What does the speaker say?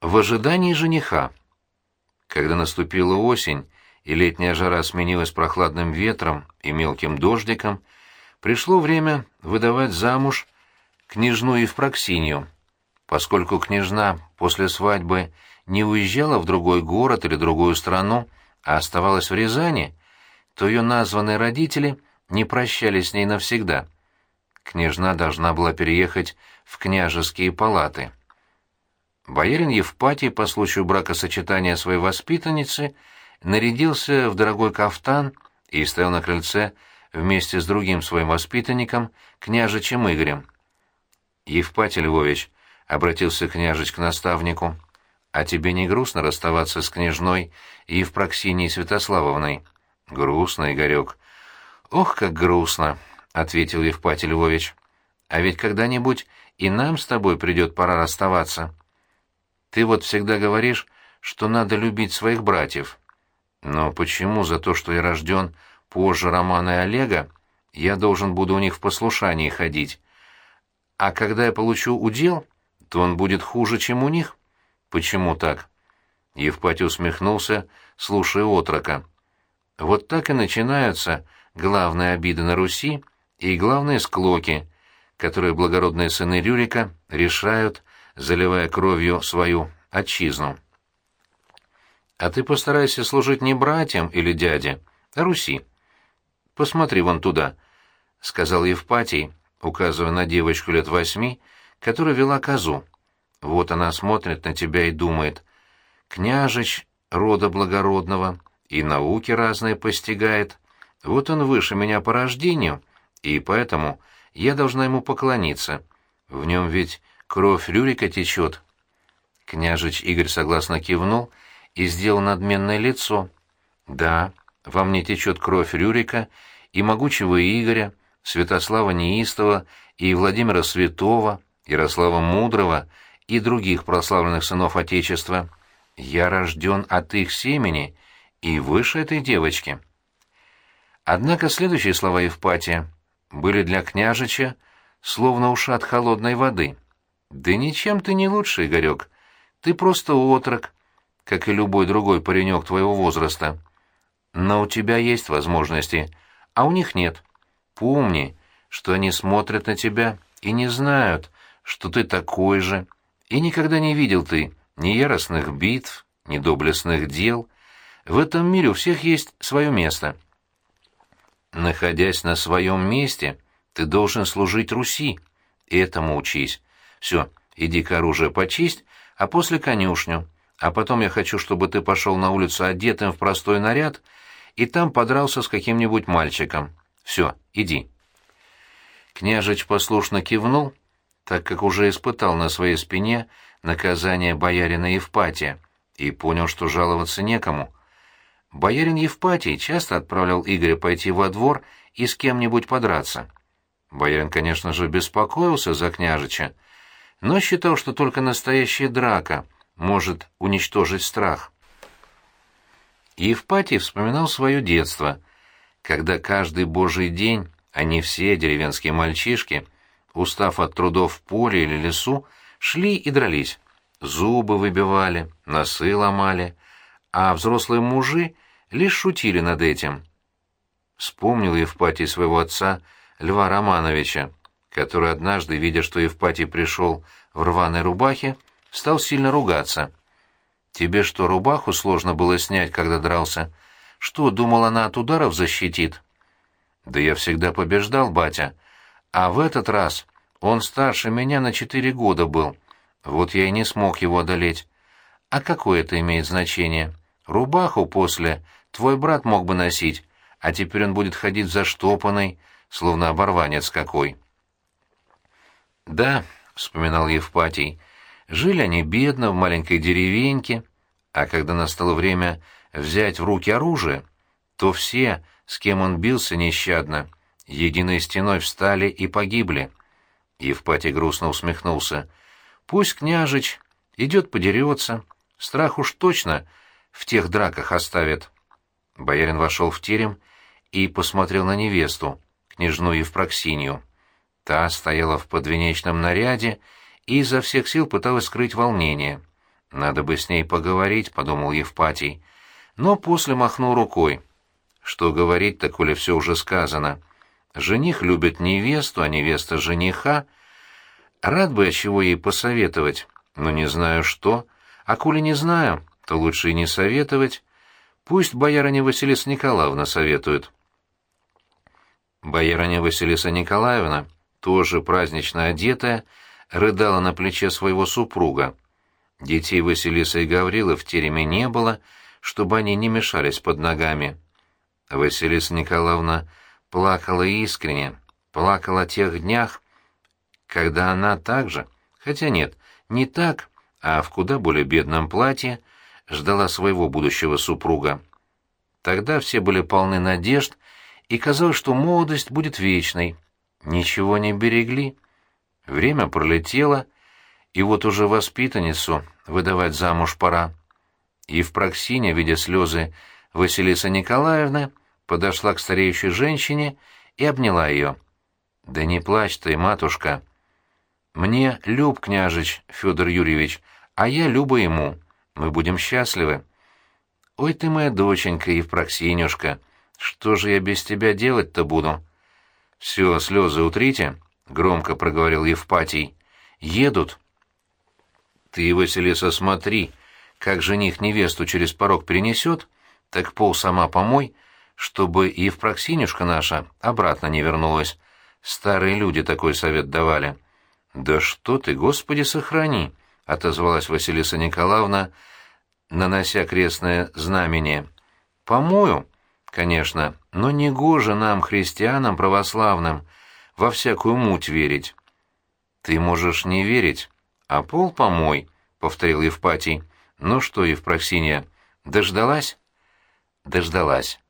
В ожидании жениха. Когда наступила осень, и летняя жара сменилась прохладным ветром и мелким дождиком, пришло время выдавать замуж княжну Евпроксинью. Поскольку княжна после свадьбы не уезжала в другой город или другую страну, а оставалась в Рязани, то ее названные родители не прощались с ней навсегда. Княжна должна была переехать в княжеские палаты. Боярин Евпатий по случаю бракосочетания своей воспитанницы нарядился в дорогой кафтан и стоял на крыльце вместе с другим своим воспитанником, княжичем Игорем. «Евпатий Львович», — обратился княжич к наставнику, — «а тебе не грустно расставаться с княжной Евпроксинией Святославовной?» «Грустно, Игорек». «Ох, как грустно», — ответил Евпатий Львович. «А ведь когда-нибудь и нам с тобой придет пора расставаться». Ты вот всегда говоришь, что надо любить своих братьев. Но почему за то, что я рожден позже Романа и Олега, я должен буду у них в послушании ходить? А когда я получу удел, то он будет хуже, чем у них? Почему так? Евпатий усмехнулся, слушая отрока. Вот так и начинаются главные обиды на Руси и главные склоки, которые благородные сыны Рюрика решают заливая кровью свою отчизну. А ты постарайся служить не братьям или дяде, а Руси. Посмотри вон туда, — сказал Евпатий, указывая на девочку лет восьми, которая вела козу. Вот она смотрит на тебя и думает. Княжич рода благородного и науки разные постигает. Вот он выше меня по рождению, и поэтому я должна ему поклониться. В нем ведь Кровь Рюрика течет. Княжич Игорь согласно кивнул и сделал надменное лицо. Да, во мне течет кровь Рюрика и могучего Игоря, Святослава Неистова и Владимира Святого, Ярослава Мудрого и других прославленных сынов Отечества. Я рожден от их семени и выше этой девочки. Однако следующие слова Евпатия были для княжича словно ушат холодной воды — да ничем ты не лучше, Игорек. Ты просто отрок, как и любой другой паренек твоего возраста. Но у тебя есть возможности, а у них нет. Помни, что они смотрят на тебя и не знают, что ты такой же, и никогда не видел ты ни яростных битв, ни доблестных дел. В этом мире у всех есть свое место. Находясь на своем месте, ты должен служить Руси. Этому учись. Все, иди-ка оружие почисть, а после конюшню. А потом я хочу, чтобы ты пошел на улицу одетым в простой наряд и там подрался с каким-нибудь мальчиком. Все, иди». Княжич послушно кивнул, так как уже испытал на своей спине наказание боярина Евпатия и понял, что жаловаться некому. Боярин Евпатий часто отправлял Игоря пойти во двор и с кем-нибудь подраться. Боярин, конечно же, беспокоился за княжича, но считал, что только настоящая драка может уничтожить страх. Евпатий вспоминал свое детство, когда каждый божий день они все, деревенские мальчишки, устав от трудов в поле или лесу, шли и дрались. Зубы выбивали, носы ломали, а взрослые мужи лишь шутили над этим. Вспомнил Евпатий своего отца Льва Романовича, который однажды, видя, что Евпатий пришел в рваной рубахе, стал сильно ругаться. «Тебе что, рубаху сложно было снять, когда дрался? Что, думал, она от ударов защитит?» «Да я всегда побеждал, батя. А в этот раз он старше меня на четыре года был. Вот я и не смог его одолеть. А какое это имеет значение? Рубаху после твой брат мог бы носить, а теперь он будет ходить заштопанный, словно оборванец какой». «Да», — вспоминал Евпатий, — «жили они бедно в маленькой деревеньке, а когда настало время взять в руки оружие, то все, с кем он бился нещадно, единой стеной встали и погибли». Евпатий грустно усмехнулся. «Пусть княжич идет подерется, страх уж точно в тех драках оставит». Боярин вошел в терем и посмотрел на невесту, княжну Евпроксинью. Та стояла в подвенечном наряде и изо всех сил пыталась скрыть волнение. Надо бы с ней поговорить, — подумал Евпатий. Но после махнул рукой. Что говорить-то, коли все уже сказано? Жених любит невесту, а невеста — жениха. Рад бы я чего ей посоветовать, но не знаю что. А коли не знаю, то лучше и не советовать. Пусть боярыня Василиса Николаевна советует. Боярыня Василиса Николаевна, тоже празднично одетая, рыдала на плече своего супруга. Детей Василиса и Гаврила в тереме не было, чтобы они не мешались под ногами. Василиса Николаевна плакала искренне, плакала о тех днях, когда она также, хотя нет, не так, а в куда более бедном платье, ждала своего будущего супруга. Тогда все были полны надежд, и казалось, что молодость будет вечной. Ничего не берегли. Время пролетело, и вот уже воспитанницу выдавать замуж пора. Проксине, видя слезы Василиса Николаевна, подошла к стареющей женщине и обняла ее. «Да не плачь ты, матушка. Мне люб княжич Федор Юрьевич, а я люба ему. Мы будем счастливы. Ой ты моя доченька, Евпроксинюшка, что же я без тебя делать-то буду?» «Все, слезы утрите», — громко проговорил Евпатий. «Едут». «Ты, Василиса, смотри, как жених невесту через порог перенесет, так пол сама помой, чтобы и в Проксинюшка наша обратно не вернулась. Старые люди такой совет давали». «Да что ты, Господи, сохрани!» — отозвалась Василиса Николаевна, нанося крестное знамение. «Помою, конечно, но не гоже нам, христианам православным, во всякую муть верить». «Ты можешь не верить, а пол помой», — повторил Евпатий. «Ну что, Евпроксиния, дождалась?» «Дождалась».